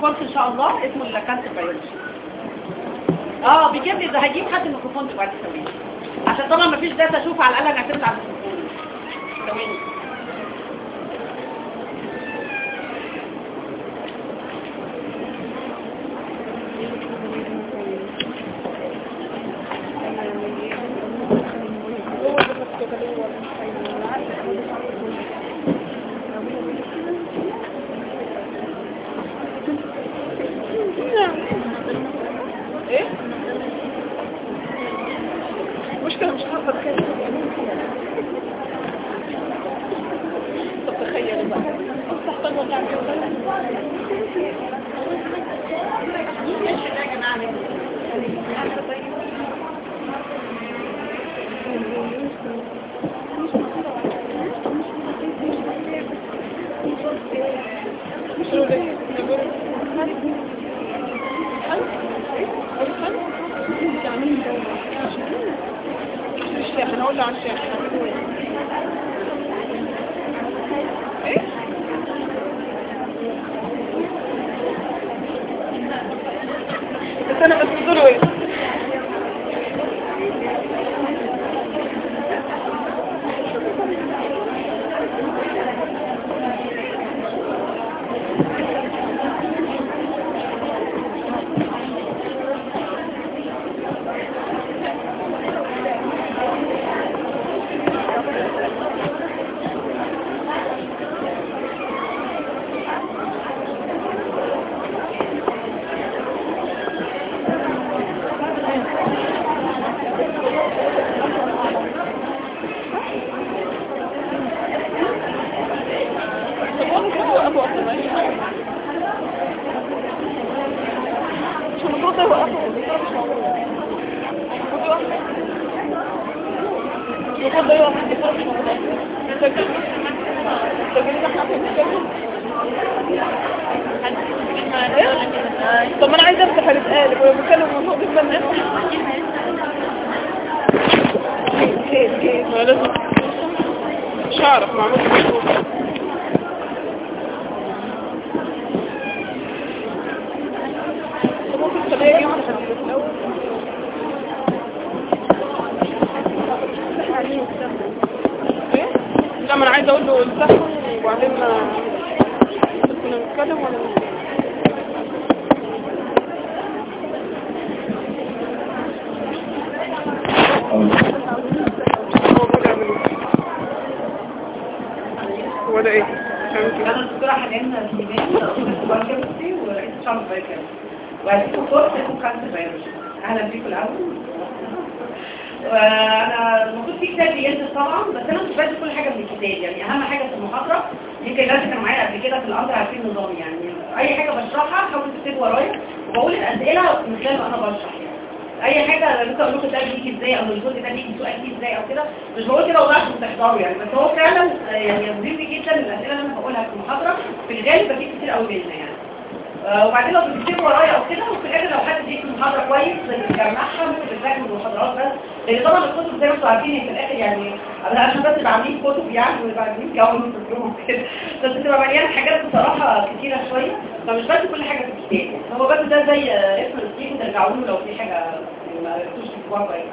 course إن شاء الله؟ اسمه ال cancer biology آه بيجيب لي ده. هجيب حد الميكروفون دلوقتي ثواني عشان طبعا مفيش data show على الأقل نعتمد على الميكروفون ثواني مش هعرف ما عملتش مشروع طب ممكن تخليها يجي واحدة خفيفة في الأول إيه؟ لا ما أنا عايزه أقول له السحن وبعدين كنا نتكلم ولا هو بدأ من هو ده إيه؟ فهمت أنا الدكتوره حنان سليمان أستاذ biochemistry ورئيس شعب biochemistry وهديكم course اسمه cancer biology أهلا بيكم الأول وأنا المفروض في كتاب بينزل طبعا بس أنا مش بدي كل حاجة من الكتاب يعني اهم حاجة في المحاضره يمكن الناس كانوا معايا قبل كده في الامر عارفين النظام يعني اي حاجة بشرحها حاولوا تكتبوا ورايا وبقول الاسئله من خلال ما أنا بشرح يعني اي حاجة ممكن أقول لكم ده بيجي إزاي أو الجزء ده بيجي سؤال فيه إزاي أو كده مش بقول كده والله عشان تحضروا يعني بس هو فعلا آه، يعني مهم جدا الاسئله اللي أنا بقولها في المحاضره في الغالب بتيجي كتير قوي منها يعني آه، وبعدين لو بتكتبوا ورايا أو كده وفي الآخر لو حد بيجي المحاضره كويس بنجمعها ممكن بنذاكر المحاضرات بس لأن طبعا الكتب زي ما أنتم عارفين هي في الآخر يعني أنا عشان بس يبقى عاملين في اليوم كده بس بتبقى مليانة حاجات بصراحة كتيرة شوية. فمش بس كل حاجة في الكتاب هو بس ده زي اسم الكتاب ترجعوا له لو في حاجة ما عرفتوش تكتبوها كويس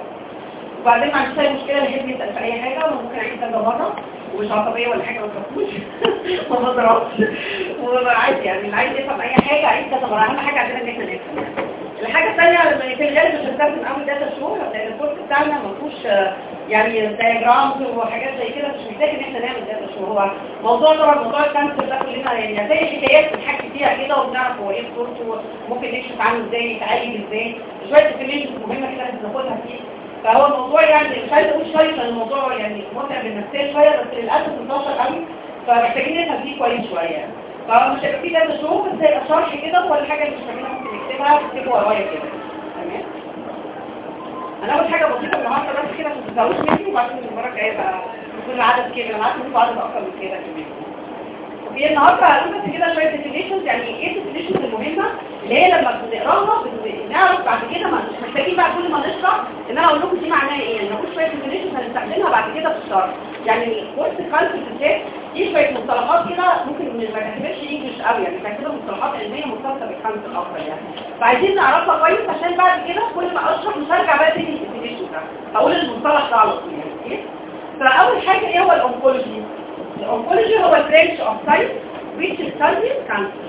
وبعدين ما عنديش أي مشكلة يحب يسال في أي حاجة. وممكن اعيد كذا مرة ومش عصبية ولا حاجة ما تخافوش ما بضربش. وعادي يعني اللي عايز يفهم أي حاجة عيد كذا مرة. أهم حاجة عندنا إن إحنا نفهم. الحاجة الثانية لما في الغالب مش هنستخدم قوي data show لأن ال course بتاعنا ما فيهوش يعني diagrams وحاجات زي كده مش محتاج إن إحنا نعمل data show هو موضوع طبعا موضوع ال cancer ده كلنا يعني هتلاقي حكايات بنحكي فيها كده وبنعرف هو إيه صورته وممكن نكشف عنه إزاي يتعالج إزاي. شوية information مهمة كده لازم ناخدها فيه. فهو الموضوع يعني مش عايزه أقول شوية لأن الموضوع يعني متعب بالنفسية شوية بس للأسف انتشر قوي فمحتاجين نفهم فيه كويس شوية. فمش هيبقى فيه data show بس هيبقى شرح كده ولا حاجة مش فاهمينها ممكن نكتبها تكتبوا ورايا كده. أنا اول حاجة بسيطه النهارده بس كده ما تزعلوش مني وبعدين المره الجايه بقى يكون العدد كده أنا انكم عدد أكتر من كده كمان. وفي النهارده بس كده شوية definitions يعني إيه ال definitions المهمة؟ اللي هي لما بنقراها بن- نعرف بعد كده مش محتاجين بقى كل ما نشرح إن أنا أقول لكم دي معناها إيه. يعني نقول شوية definitions هنستخدمها بعد كده في الشرح. يعني course ال cancer بالذات دي شوية مصطلحات كده ممكن ما تعتبرش English قوي يعني تعتبر مصطلحات علمية مرتبطة بال cancer أكتر يعني. فعايزين نعرفها كويس عشان بعد كده كل ما أشرح مش هرجع بقى تاني ال definition ده. هقول المصطلح ده على طول يعني إيه؟ فأول حاجة إيه هو ال oncology ال oncology هو ال branch of science which studies cancer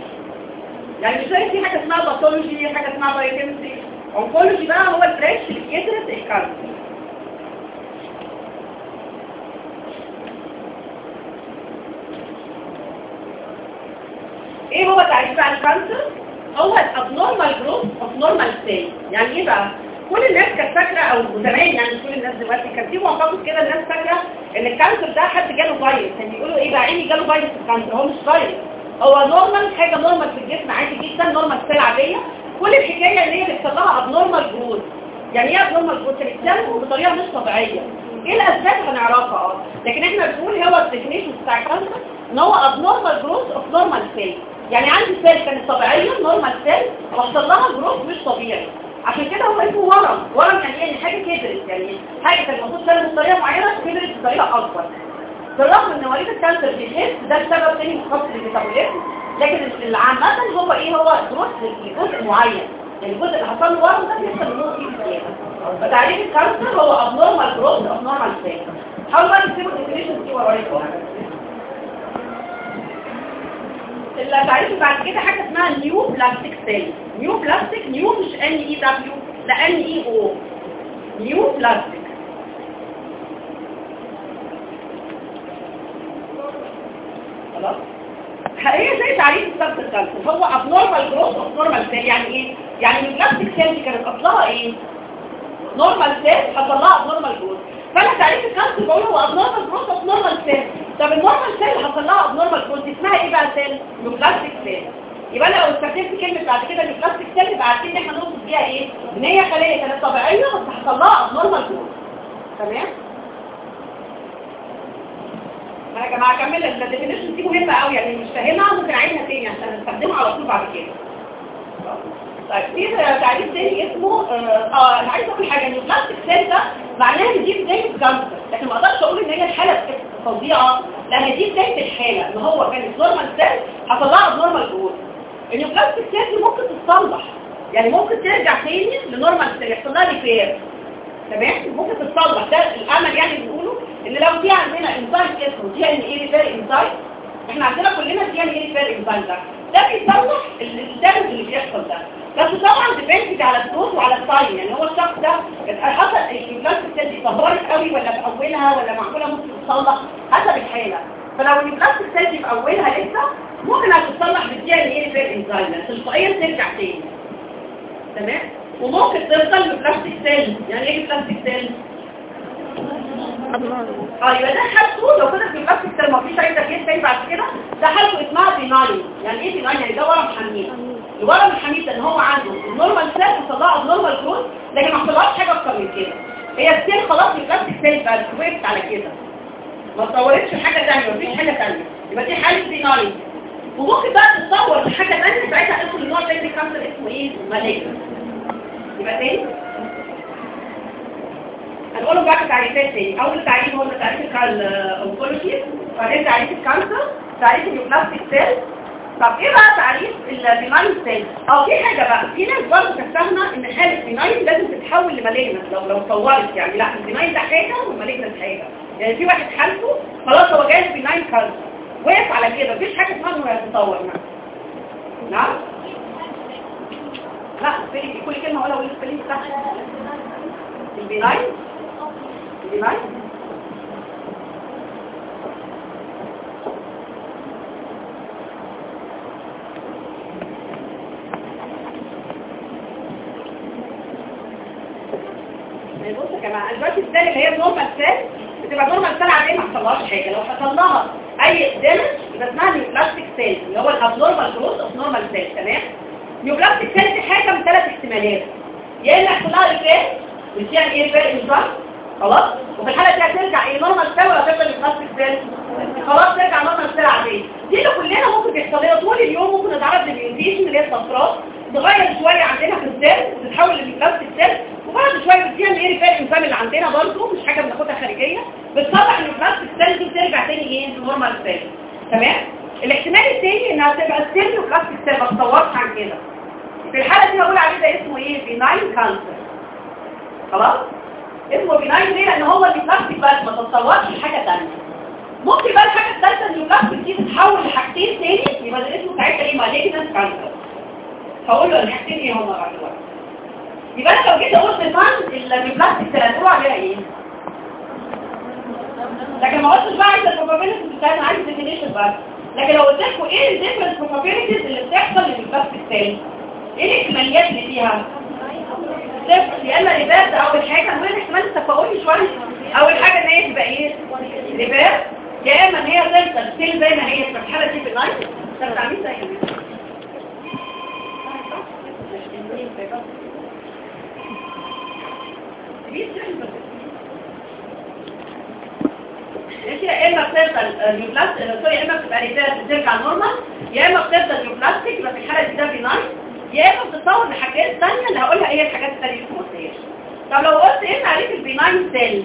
يعني مش في حاجة اسمها pathology حاجة اسمها biochemistry oncology بقى هو ال branch اللي بيدرس ال cancer إيه هو تعريف بقى ال cancer هو ال abnormal growth of normal cell يعني إيه بقى؟ كل الناس كانت فاكرة أو زمان يعني كل الناس دلوقتي كان في معتقد كده الناس فاكرة إن ال cancer ده حد جاله فيروس كان بيقولوا إيه بقى؟ عيني جاله virus ال cancer هو مش فيروس. هو normal حاجة normal في الجسم عادي جدا normal cell عاديه كل الحكاية ان هي لها abnormal growth يعني إيه abnormal growth بتتنمو بطريقة مش طبيعية. إيه الأسباب؟ هنعرفها. آه. لكن إحنا بنقول هو ال definition بتاع ال cancer إن هو abnormal growth of normal cell يعني عندي cell كانت طبيعية normal cell وحصل لها growth مش طبيعي. عشان كده هو اسمه ورم. ورم يعني إيه حاجة كبرت يعني حاجة كانت المفروض تنمو بطريقة معينة كبرت بطريقة أكبر. بالرغم إن مريض ال cancer بيخس ده بسبب تاني مخصص لل metabolism لكن العامة هو إيه هو growth لجزء معين. يعني الجزء اللي حصل له ورم ده بيحصل له فيه زياده فتعريف ال cancer هو growth of normal cells حاولوا بقى تكتبوا ال definition دي ورايكم التعريف بعد كده حاجة اسمها neoplastic cell neoplastic نيو N E W لا N E O neoplastic خلاص هي زي تعريف السبت ال cancer هو abnormal growth of normal cell يعني إيه؟ يعني ال neoplastic cell دي كانت اصلها إيه؟ normal cell حصل لها abnormal growth. فأنا تعريف ال cancer بقول هو abnormal growth of normal cell. طب ال normal cell حصل لها abnormal growth اسمها إيه بقى cell neoplastic cell يبقى أنا لو استخدمت كلمة بعد كده neoplastic cell يبقى عارفين ان إحنا نقصد بيها إيه؟ إن هي خلية كانت طبيعية بس حصل لها abnormal growth تمام؟ يا جماعة كمل ال definition دي مهمة قوي يعني مش فاهمها ممكن أعيدها تاني عشان نستخدمها على طول بعد كده. طيب في تعريف تاني اسمه آه أنا عايز أقول حاجة إن ال neoplastic cell ده معناها ان دي بدايه cancer لكن ما أقدرش أقول إن هي الحالة فظيعه لأن دي بدايه الحالة ان هو كانت normal cell حصل لها abnormal growth cell دي ممكن تتصلح. يعني ممكن ترجع تاني ل normal يحصل لها repair تمام؟ ممكن تتصلح. ده الأمل يعني بيقولوا إن لو في عندنا إنزيم اسمه DNA repair enzyme إحنا عندنا كلنا DNA repair enzyme ده. ده بيصلح ال damage اللي بيحصل ده. بس طبعا depends على ال dose وعلى ال time. يعني هو الشخص ده حسب ال neoplastic دي ظهرت قوي ولا في أولها ولا معقوله ممكن تتصلح حسب الحالة. فلو ال neoplastic دي في أولها لسه ممكن هتتصلح بال DNA repair enzyme تلقائيا ترجع تاني. تمام؟ وممكن تفضل neoplastic cell. يعني إيه neoplastic cell؟ آه يبقى ده حالته لو كده في ال neoplastic cell ما فيش أي تغيير تاني بعد كده. ده حالته اسمها benign يعني إيه benign يعني ده ورم حميد. الورم الحميد ده إن هو عنده ال normal cell لها ال abnormal growth لكن ما حصلهاش حاجة أكتر من كده. هي ال cell خلاص ال neoplastic cell بقى وقفت على كده. ما اتطورتش حاجة ثانية مفيش حاجة ثانية يبقى دي حالة benign وممكن بقى تتطور لحاجه ثانية ساعتها ادخل النوع تاني من ال cancer اسمه إيه؟ malignant يبقى تاني؟ هنقوله بقى تعريفات تاني. أول تعريف هو تعريف ال oncology بعدين تعريف ال cancer تعريف ال neoplastic cell. طب إيه بقى تعريف ال benign cell آه في حاجة بقى في ناس برضه فاهمه إن حالة benign لازم تتحول ل malignant لو لو اتطورت يعني. لا ال benign ده حاجة وال malignant حاجة. يعني في واحد حالته خلاص هو جاي benign cancer وقف على كده. مفيش حاجة اسمها إنه يتطور. نعم. لا سبيلي كل كلمة ولا ولا سبيلي صح ال benign ال benign بص يا جماعة دلوقتي ال cell اللي هي normal cell بتبقى normal cell عاديه ما حصلهاش حاجة. لو حصل لها أي damage يبقى اسمها neoplastic cell اللي هو ال abnormal growth of normal cell تمام؟ neoplastic cell دي حاجة من ثلاث احتمالات. يا اما يحصل لها repair يعني إيه repair enzyme خلاص؟ وفي الحالة دي هترجع إيه؟ normal cell ولا تفضل neoplastic cell خلاص ترجع normal cell عادية. دي اللي كلنا ممكن بيحصل لنا طول اليوم ممكن نتعرض لل mutation اللي هي الصفراء تغير شوية عندنا في ال cell وتتحول ل neoplastic cell وبعد شوية بتديها الايه repair enzyme اللي عندنا برضه مش حاجة بناخدها خارجية. بتصلح ان ال neoplastic cell دي بترجع تاني إيه؟ normal cell تمام؟ الاحتمال الثاني إنها تبقى still neoplastic cell ما عن كده. في الحالة دي هقول عليه ده اسمه إيه؟ benign cancer خلاص؟ اسمه benign ليه؟ لأن هو neoplastic بس ما تتطورش لحاجه ثانية ممكن بقى الحاجة الثالثه ان ال neoplastic دي تتحول لحاجتين تاني يبقى ده اسمه ساعتها إيه؟ malignant cancer هقول له الحاجتين إيه هما بعد يبقى لو جيت قلت ال neoplastic تلاقوا عليها إيه؟ لكن ما قلتش بقى عايز ال probabilities بتاعتنا عايز definition بس لكن لو قلت لكم إيه ال different probabilities اللي بتحصل لل neoplastic تاني إيه الاحتماليات اللي فيها؟ صفر يا إما اول حاجة احتمال شوية إن هي تبقى إيه؟ reverse يا إما إن هي زي ما هي في الحاله دي طب تعملي زي يا اما بتفضل neoplastic sorry يا اما بتبقى reverse بترجع normal يا اما بتفضل neoplastic في الحاله دي ده benign يا اما بتتطور لحاجات ثانية اللي هقولها إيه الحاجات الثانية اللي ما قلتهاش طب لو قلت إيه تعريف ال benign cell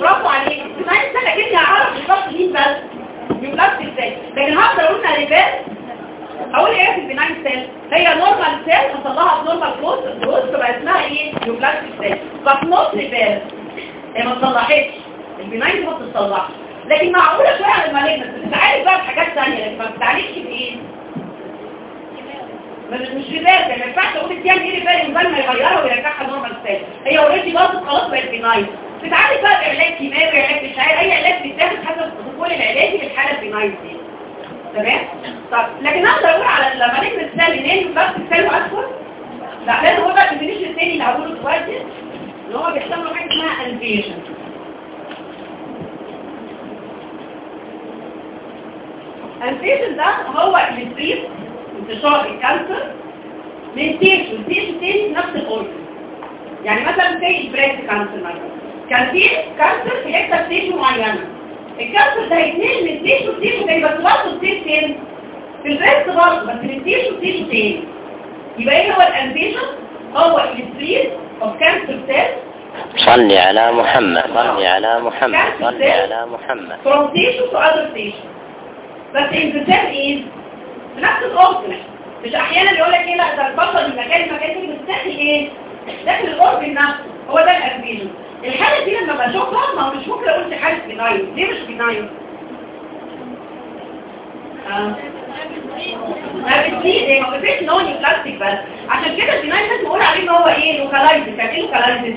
برافو عليك ال benign cell أكيد هعرف بالظبط مين بس neoplastic cell لكن هقدر أقول reverse أقول آية في ال benign cell هي normal cell حصل لها abnormal growth growth تبقى اسمها إيه؟ neoplastic cell بس نوت ريفيرس هي ما تصلحتش. البناين ما بتتصلحش. لكن معقولة شوية على المالجنس بتتعالج بقى بحاجات ثانية لكن ما بتتعالجش بإيه؟ مش مش ريفيرس ما ينفعش أقول التيام إيه ريفيرس بدل ما يغيرها ويرجعها نورمال سيل هي اوريدي باظت خلاص بقت بناين بتتعالج بقى بعلاج كيماوي علاج مش عارف أي علاج بيتاخد حسب البروتوكول العلاجي للحاله البناين دي. تمام؟ طب لكن أقدر أقول على المالجنس سيل منين بس السيل واسفل لا لازم هو بقى ال definition الثاني اللي هقوله دلوقتي إن هو بيحصل له حاجة اسمها invasion ال invasion ده هو الانفريز انتشار ال cancer من tissue tissue تاني في نفس ال organ يعني مثلا زي ال breast cancer مثلا. كان في cancer في حتة tissue معينة. ال cancer ده هيتنقل من tissue tissue تاني بس برضه ال tissue تاني. في ال breast برضه بس من tissue tissue تاني. يبقى إيه هو ال invasion هو ال increase of cancer cell صلي على محمد صلي على محمد صلي على محمد. from tissue to other tissue. بس انفصال إيه؟ نفس ال organ مش أحيانا يقول لك إيه لا ده انتشر من مكان لمكان تاني بس داخل إيه؟ داخل ال organ نفسه. هو ده ال invasion الحالة دي لما بشوفها ما مش ممكن أقول دي حالة benign ليه مش benign؟ ما بتزيد إيه ما بتزيدش ان هو neoplastic بس عشان كده ال benign لازم نقول عليه إن هو إيه localized يعني إيه localized؟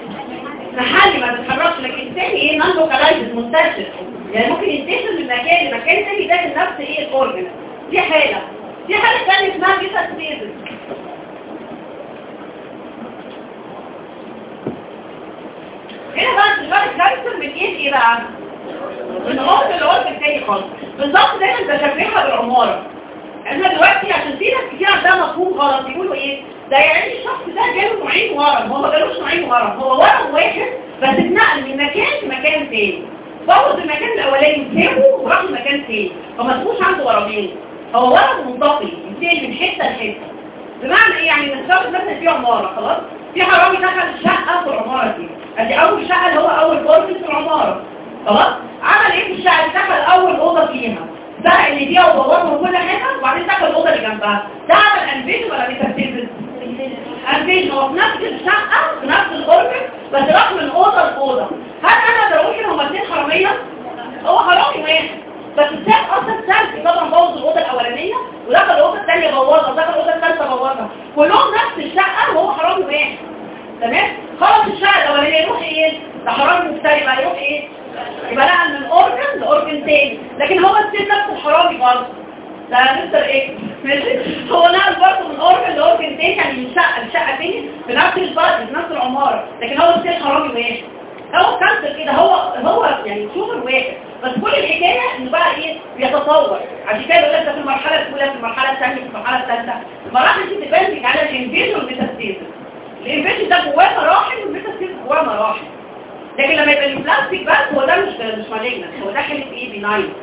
محلي ما بتتحركش لكن الثاني إيه non localized منتشر. يعني ممكن ينتشر من مكان لمكان تاني داخل نفس إيه ال organ دي حالة. دي حالة ثانية اسمها metastasis هنا بقى دلوقتي cancer من إيه بقى؟ من organ ل organ تاني خالص. بالظبط دايما بشبهها بالعماره إحنا دلوقتي عشان في ناس كتير عندها مفهوم غلط يقولوا إيه؟ ده يعني الشخص ده جاله نوعين ورم. هو ما جالوش نوعين ورم. هو ورم واحد بس اتنقل من مكان لمكان تاني. بوظ المكان الأولاني سابه وراح لمكان تاني. فما تكونش عنده ورمين. هو ورم منتقل ينتقل من حتة لحتة. بمعنى إيه؟ يعني نفترض مثلا في عمارة خلاص؟ في حرامي دخل شقه في العمارة دي. ادي أول اللي هو أول برج في العمارة. خلاص؟ عمل إيه في دخل أول أوضة فيها. ده اللي فيها وبوظها وكل حاجة وبعدين دخل الأوضة اللي جنبها. ده عمل أنفيجن ولا بيترتب أنفيجن؟ هو في نفس الشقة في نفس الاوربت بس راح من أوضة لأوضة. هل أنا أقدر أقول ان هما حرامية؟ هو حرامي واحد. بس الساب أصلا ساب طبعا بوظ الأوضة الأولانية ودخل الأوضة الثانية بوظها ودخل الأوضة الثالثة بوظها. كلهم نفس الشقة وهو حرامي واحد. تمام؟ خلاص الشقه الاولانيه يروح إيه؟ ده حرامي مختلف هيروح إيه؟ يبقى نقل من organ ل organ تاني. لكن هو السيد نفسه الحرامي برضه. ده مستر إيه؟ ماشي؟ هو نقل برضه من organ ل organ تاني يعني من شقة لشقة تاني في نفس البلد في نفس العمارة. لكن هو السيد حرامي واحد. هو cancer كده هو هو يعني شوف الواحد بس كل الحكاية إنه بقى إيه؟ بيتطور. عشان كده يقول لك في المرحلة الأولى في المرحلة الثانية في المرحلة الثالثة. المراحل دي بتبان على ال invasion وال metastasis ال invasion ده جواه مراحل وال metastasis جواه مراحل. لكن لما يبقى ال neoplastic بس هو ده مش مش malignant هو ده حاله إيه؟ benign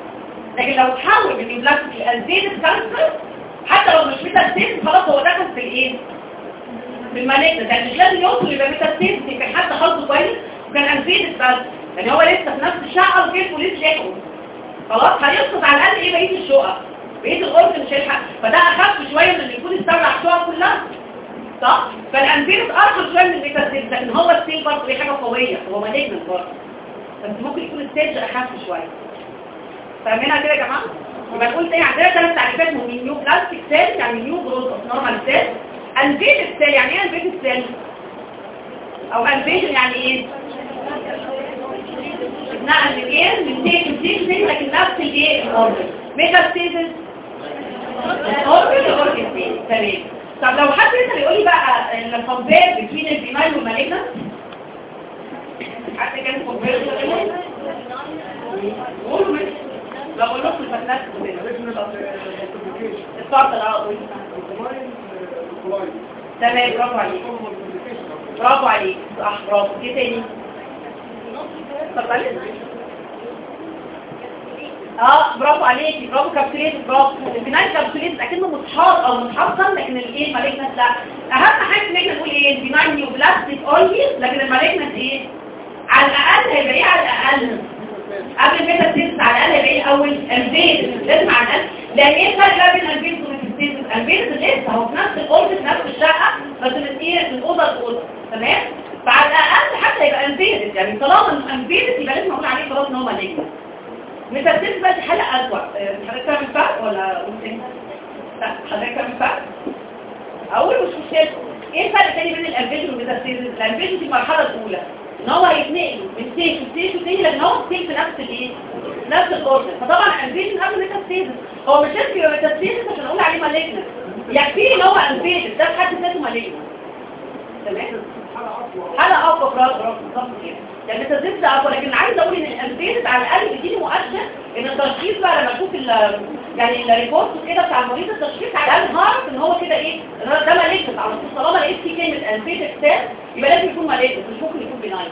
لكن لو تحول من ال neoplastic ل invaded cancer حتى لو مش metastasis خلاص هو دخل في الايه بال malignant يعني مش لازم يوصل يبقى metastasis كان حد حظه كويس وكان invaded بس يعني هو لسه في نفس الشقة وكيف ولسه لحقه خلاص هيسقط على الأقل إيه؟ بقية الشقق بقية ال organs مش هيلحق. فده أخف شوية من اللي يكون استولى ع الشقق كلها. صح؟ فال invaded اخف شوية من ال metastasis لكن هو ال cell برضه حاجة قوية هو malignant برضه. بس ممكن يكون ال stage اخف شوية. فاهمينها كده يا جماعة؟ يبقى نقول تاني عندنا ثلاث تعريفات مهمين. neoplastic cell يعني new growth of normal cell invaded cell يعني إيه invaded cell أو invasion يعني إيه؟ نقل من إيه؟ من من cell cell لكن نفس الايه ال organ metastasis ال organ ال organ تمام. طب لو حد يقدر يقول لي بقى ال compare بين ال benign وال malignant حد كان compare قولوا لو قلت لكم الفتنات اتفضل آه قولي تمام برافو عليك. برافو عليك. صح برافو. إيه تاني؟ اتفضلي. آه برافو عليكي برافو capsulated برافو. ال benign capsulated أكنه متحاط أو متحصن لكن الإيه malignant لا. أهم حاجة إن إحنا نقول إيه ال benign neoplastic always لكن ال malignant إيه؟ على الأقل هيبقى إيه على الأقل؟ قبل ال metastasis على الأقل هيبقى إيه الأول ال invaded؟ لازم على الأقل. لأن إيه الفرق بين ال invaded وال metastasis ال invaded؟ لسه هو في نفس الأوضة في نفس الشقة بس من إيه؟ من اوضه لاوضه تمام؟ فعلى الأقل حتى يبقى invaded يعني طالما invaded يبقى لازم أقول عليه خلاص إن هو malignant metastasis بقى دي حاله اسوء حضرتك فاهم الفرق ولا ممكن؟ حضرتك فاهم الفرق مش مشكلة. إيه الفرق تاني بين ال invaded وال metastasis ال invaded دي المرحلة الأولى. إن هو هيتنقل من stage ل stage ل stage لكن هو stage في نفس الإيه؟ نفس الأوردر. فطبعا invasion قبل metastasis هو مش لازم يبقى metastasis عشان أقول عليه malignant يكفي إن هو invasion ده في حد ذاته malignant تمام؟ حالة أقوى. برافو برافو. بالظبط كده. يعني metastasis اقوى لكن عايز أقول ان ال invasion على الاقل بيديني مؤشر ان التشخيص بقى لما أشوف يعني ال report كده بتاع المريض التشخيص على الأقل هعرف ان هو كده إيه ده malignant على طول. طالما لقيت فيه كلمة invasion يبقى لازم يكون malignant مش ممكن يكون benign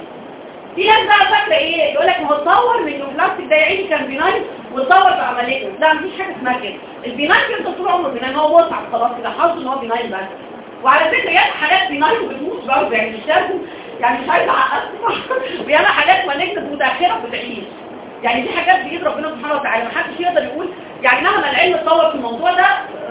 في ناس بقى فاكرة إيه يقول لك هو اتطور من ال neoplastic ده يعيني كان benign واتطور بقى malignant لا مفيش حاجة اسمها كده. ال benign بيفضل طول عمره benign هو وسع خلاص كده حظه إن هو benign بس. وعلى فكرة ياما حاجات benign وبتموت برضه يعني مش لازم يعني مش عايزة اعقدكم وياما حاجات malignant متأخرة بتعيش يعني دي حاجات بإيد ربنا سبحانه وتعالى. محدش يقدر يقول يعني مهما العلم اتطور في الموضوع ده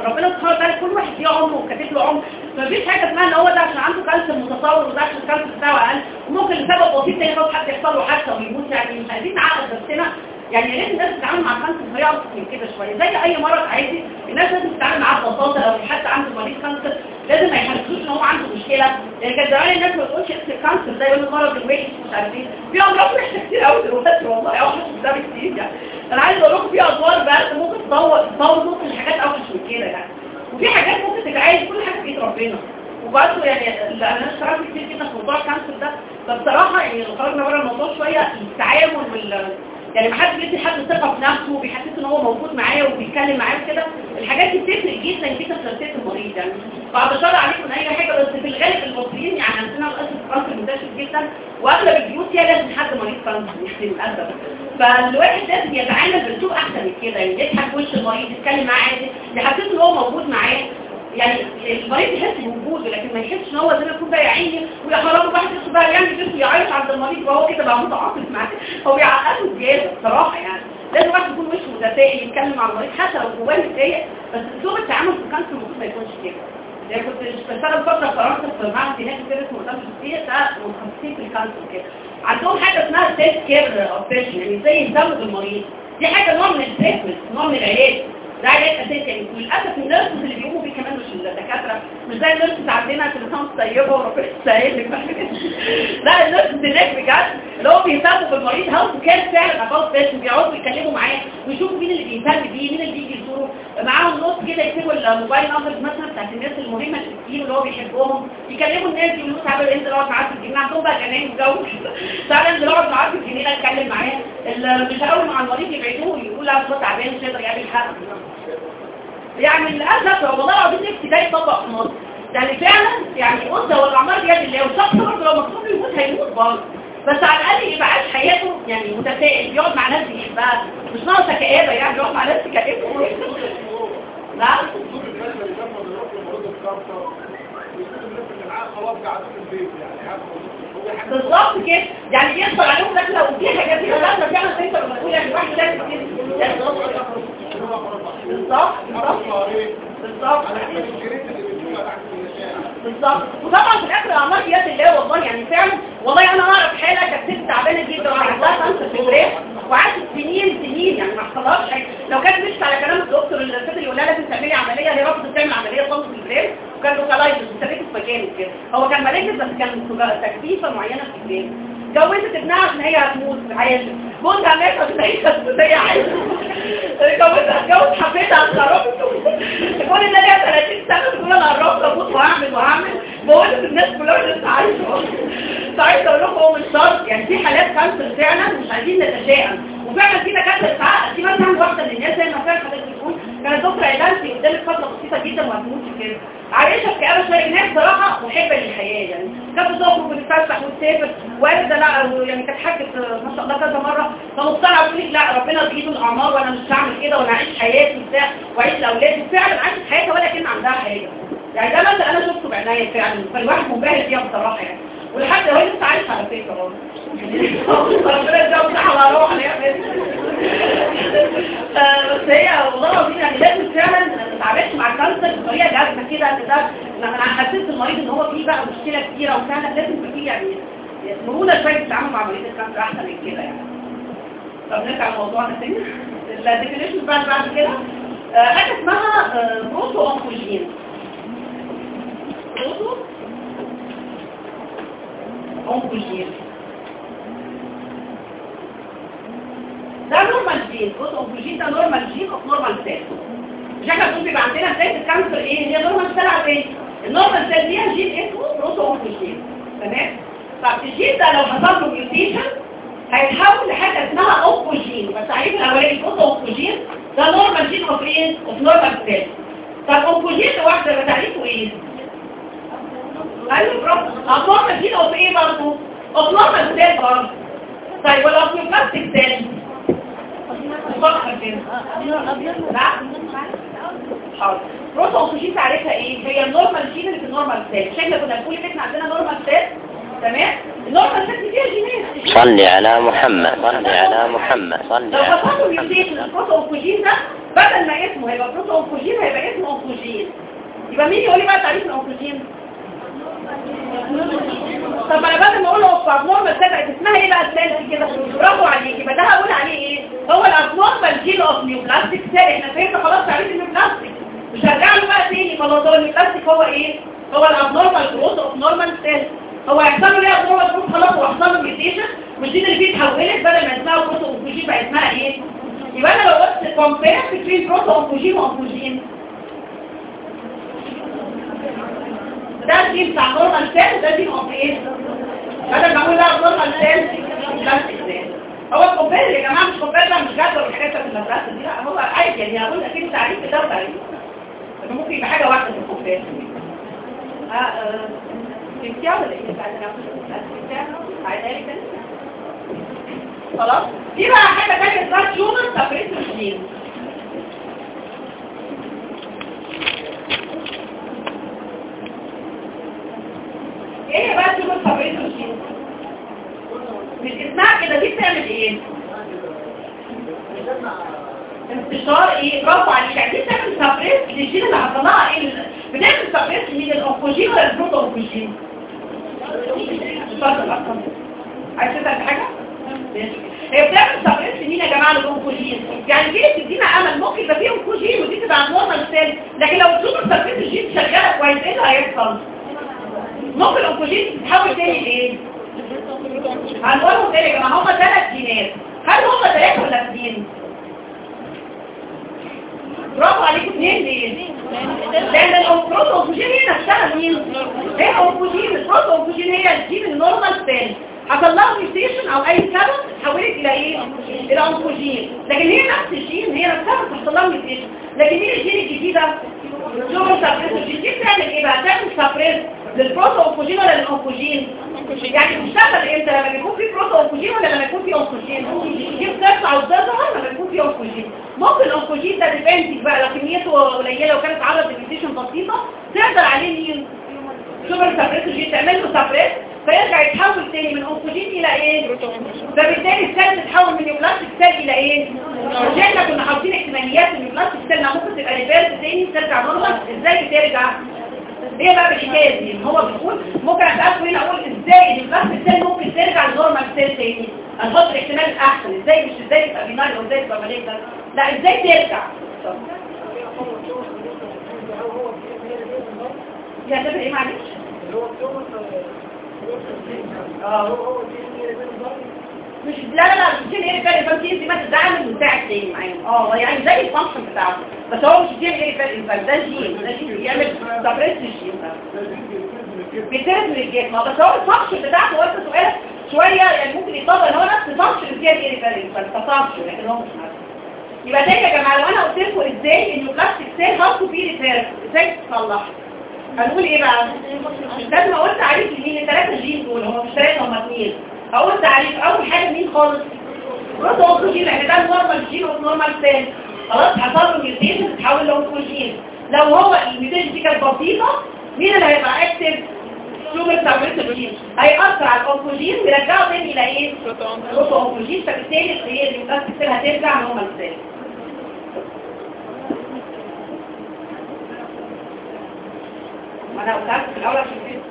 ربنا سبحانه وتعالى كل واحد ليه عمره وكاتب له عمر. مفيش حاجة اسمها إن هو ده عشان عنده cancer متطور وده عشان ال cancer بتاعه أقل وممكن لسبب بسيط تاني خالص حد يحصل له حادثة ويموت. يعني مش عايزين نعقد نفسنا. يعني لازم الناس تتعامل مع ال cancer بطريقه من كده شوية. زي أي مرض عادي الناس لازم تتعامل معاه ببساطة لو حد عنده مريض cancer لازم ما يحسسوش إن هو عنده مشكلة. لأن كان زمان الناس ما تقولش اسم ال cancer ده يقول المرض الوحش مش عارف إيه. في أمراض وحشة كتير قوي دلوقتي والله. اوحش من ده بكتير يعني. أنا عايز أقول لكم في أدوار بقى ممكن تطور تطور ممكن الحاجات اوحش من كده يعني. وفي حاجات ممكن عايز كل حاجة في إيد ربنا. وبرضه يعني أنا اشتغلت كتير جدا في موضوع ال cancer ده. فبصراحة يعني لو خرجنا بره الموضوع شوية التعامل وال يعني ما حدش بيدي حد ثقة في نفسه وبيحسسه إن هو موجود معاه وبيتكلم معاه وكده. الحاجات دي بتفرق جدا جدا في نفسية المريض يعني. بعد شر عليكم أي حاجة بس في الغالب المصريين يعني عندنا للأسف ال cancer منتشر جدا. وأغلب البيوت فيها لازم حد مريض cancer يعني للأسف. فالواحد لازم يتعامل باسلوب أحسن من كده. يعني يضحك وش المريض يتكلم معاه عادي يحسسه إن هو موجود معاه. يعني المريض يحس بوجوده لكن ما يحسش إن هو زي ما يكون بقى يعيني ويا حرام واحد يحس بقى يعمل جسمه يعيط عند المريض وهو كده بقى متعاطف معاه. هو بيعقده زياده بصراحة يعني. لازم واحد يكون وشه متفائل يتكلم مع المريض حتى لو جواه متضايق بس اسلوب التعامل في ال cancer المفروض ما يكونش كده. يعني كنت بشتغل فترة في فرنسا في معهد هناك كده اسمه مدام شخصية ده متخصصين في ال cancer كده عندهم حاجة اسمها self care of patient يعني إزاي يهتموا بالمريض دي حاجة نوع من ال treatment نوع من العلاج. ده علاج اساسي يعني للأسف ال nurses اللي بيقوموا بيه كمان مش الدكاترة مش زي ال nurses عندنا الخمس طيبه وربنا يسهل لا ال nurses هناك بجد اللي هو بيهتموا بالمريض هاوس كان فعلا about patient بيقعدوا يتكلموا معاه ويشوفوا مين اللي بيهتم بيه مين اللي بيجي يزوره. معاهم note كده يكتبوا ال mobile numbers مثلا بتاعت الناس المهمة اللي اللي هو بيحبهم. يكلموا الناس دي يقولوا تعالوا انزل اقعد معاك في الجنينة. عندهم بقى جنان وجو. تعالى انزل اقعد معاك في الجنينة اتكلم معاه. اللي بيشتغلوا مع المريض يبعدوه يقولوا لا هو تعبان مش هيقدر يقابل حد يعني للأسف والله العظيم نفسي ده يطبق في مصر. يعني فعلا يعني قلت هو الأعمار بيد الله والشخص برضه لو مكتوب يموت هيموت برضه. بس على الأقل يبقى عايش حياته يعني متفائل بيقعد مع ناس بيحبها مش ناقصة كآبة يعني بيقعد مع ناس تكئبه نعم بالظبط كده. يعني بيحصل عليهم داخله وفي حاجات كده داخله فعلا ما بتقول يعني الواحد لازم كده. بالظبط بالظبط بالظبط وطبعا في الآخر الاعمار في يد الله والله يعني فعلا والله أنا اعرف حاله كانت ست تعبانه جدا وعندها cancer في ال breast وقعدت سنين سنين يعني ما حصلهاش حاجة لو كانت مشت على كلام الدكتور اللي فضل يقول لها لازم تعملي عمليه هي رفضت تعمل عمليه خالص في ال breast وكان لوكالايتس وثبتت في مكانه كده هو كان مركز بس كان تكليفه معينه في البريك جوزت ابنها عشان هي هتموت حياتها جوزها مات عشان هي جوزها اتجوز حفيدها اتخرجت تقول ان أنا 30 سنه تقول أنا قربت أموت وهعمل بقول الناس كلها لسه عايشه فعايزه أقول لكم هو مش شرط يعني في حالات كانسر فعلا مش عايزين نتشائم وفعلا في دكاتره ساعات في مثلا واحدة من الناس زي ما فعلا بتقول كانت دكتوره اعلانتي قدامك فتره بسيطه جدا وهتموت كده عايشه في كآبه شوية هناك بصراحة محبة للحياة. يعني كانت بتخرج وبتتفسح وتسافر وارده لا يعني كانت حاجة ما شاء الله كذا مرة. فمقتنعه تقول لك لا ربنا يزيد الأعمار وأنا مش هعمل كده وأنا اعيش حياتي وبتاع واعيش لأولادي. وفعلا عاشت حياتها ولا كان عندها حاجة. يعني ده مثلا أنا شفته بعناية فعلا فالواحد منبهر فيها بصراحة يعني. ولحد هو لسه عايش على فكرة برضه. بس هي والله العظيم يعني لازم فعلا ما تتعاملش مع ال cancer بطريقه جازمه كده ان ده لما أنا حسيت المريض ان هو فيه بقى مشكله كبيره وفعلا لازم يبقى يعني مرونه شوية في مع مريض ال cancer احسن من كده يعني طب نرجع لموضوعنا تاني ال definition بعد بعد كده حاجة اسمها proto-oncogene proto-oncogene ده normal gene بص oncogene ده normal gene of normal cell مش إحنا بنقول بيبقى عندنا بدايه ال cancer إيه هي normal cell عاديه ال normal cell ليها جين اسمه proto-oncogene تمام طب الجين ده لو حصل له mutation هيتحول لحاجه اسمها اوفوجين بس تعريف الاولاني proto-oncogene ده normal gene of إيه of normal cell طب oncogene لوحده يبقى تعريفه إيه أيوه برافو normal gene of إيه برضه of normal cell برضه طيب وال neoplastic cell فكر كده لا حاضر proto-oncogene تعرفها إيه هي ال normal gene اللي في ال normal cell شكلنا كنا بنقول ان إحنا عندنا normal cell تمام ال normal cell دي فيها جينات صل على محمد صل على محمد. صل على ال proto-oncogene ده بدل ما اسمه هيبقى proto-oncogene هيبقى اسمه اوكسجين يبقى مين يقول لي بقى تعريف الاوكسجين طب أنا بدل ما أقول abnormal cell بقت اسمها إيه بقى دي كده؟ برافو عليك يبقى ده هقول عليه إيه؟ هو ال abnormal gene of neoplastic cell إحنا فهمنا خلاص تعريف ال neoplastic مش هرجع له بقى تاني. خلاص هو ال neoplastic هو إيه؟ هو ال abnormal growth of normal cell هو هيحصل له إيه abnormal growth خلاص هو حصل له mutation والجين اللي فيه اتحولت بدل ما اسمها proto-oncogene بقى اسمها إيه؟ يبقى أنا لو قلت compare بين proto-oncogene و oncogene ده الجين بتاع normal cell وده gene of إيه؟ بدل ما أقول لا normal cell هو ال compare يا جماعة مش compare بقى مش جدول الحاجات في المدرسة دي لا هو عادي يعني هقول أكيد تعريف ده وتعريف ممكن يبقى حاجة واحدة في ال compare آه آه تنسيها ولا إيه؟ بعد ما عايزاه تاني خلاص دي بقى حاجة ثانية اسمها tumor suppressor gene إيه بقى tumor suppressor gene مش اسمها كده دي بتعمل إيه؟ انتشار إيه؟ برافو عليك. يعني دي بتعمل للجين اللي حصلها إيه؟ بتعمل suppress مين ولا ال proto-oncogene اتفضل أكتر. عايز تسأل حاجة. هي بتعمل suppress مين يا جماعة الاوكوجين يعني دي بتدينا أمل ممكن يبقى فيه اوكوجين ودي تبقى normal cell لكن لو tumor suppressor gene شغالة كويس إيه اللي هيحصل؟ ممكن الاوكوجين تتحول تاني لإيه؟ هنقولهم تاني يا جماعة. هم ثلاث جينات. هل هم ثلاثة ولا اثنين؟ برافو عليكم. اثنين ليه؟ لأن ال proto-oncogene هي نفسها مين؟ هي ال proto-oncogene ال proto-oncogene هي ال gene ال normal cell حصل لها mutation أو اي سبب اتحولت إلى إيه؟ إلى oncogene لكن هي نفس الجين هي نفسها بس لها mutation لكن مين الجين الجديده suppressor gene دي بتعمل؟ إيه بقى؟ تعمل suppress لل proto-oncogene ولا لل oncogene يعني بتشتغل إمتى؟ لما بيكون في proto-oncogene ولا لما يكون في oncogene دي بتطلع وتظهر لما يكون في oncogene ممكن ال oncogene ده depending بقى لو كميته قليلة وكانت عرض ل mutation بسيطة. تقدر عليه مين؟ tumor suppressor gene تعمل له suppress فيرجع يتحول تاني من oncogene إلى إيه؟ فبالتالي ال cell تتحول من neoplastic cell إلى إيه؟ مش إحنا كنا حاطين احتماليات إن ال neoplastic cell إنها ممكن تبقى reverse تاني ترجع normal إزاي ترجع هي بقى بالحكاية دي هو بيقول ممكن اسالكم هنا أقول إزاي ال neoplastic cell ممكن ترجع ل normal cell تاني؟ هنحط الاحتمال الاحسن إزاي مش إزاي تبقى benign أو إزاي تبقى لا إزاي ترجع؟ هتبقى إيه معلش؟ آه مش لا لا مش دي إيه فارق فانت انت ما تدعم مساعد تاني معاهم آه يعني زي الفانكشن بتاعته بس هو مش دي إيه فارق ده جين ده جين. بيعمل سبريس الجين ده بيترد من الجيت ما بس هو الفانكشن بتاعته هو سؤال شوية يعني ممكن يطبق إن هو نفس الفانكشن فيها إيه فارق فانكشن لكن هو مش نفس يبقى تاني يا جماعة لو أنا قلت لكم إزاي ان البلاستيك سيل هاو تو بي ريبير إزاي تصلح هنقول إيه بقى؟ لازم ما قلت تعريف مين الثلاثه جين دول هم مش ثلاثة هم اثنين هقول تعريف أول حاجة مين خالص؟ proto لأن ده normal gene و normal cell خلاص حصل له mutation اتحول لاوكسجين لو هو ال mutation دي كانت بسيطة مين اللي هيبقى active tumor suppressor gene هيأثر على الاوكسجين ويرجعه تاني إلى إيه؟ proto-oncogene فبالتالي هي ال mutation هترجع normal cell أنا قلت في الأول عشان كده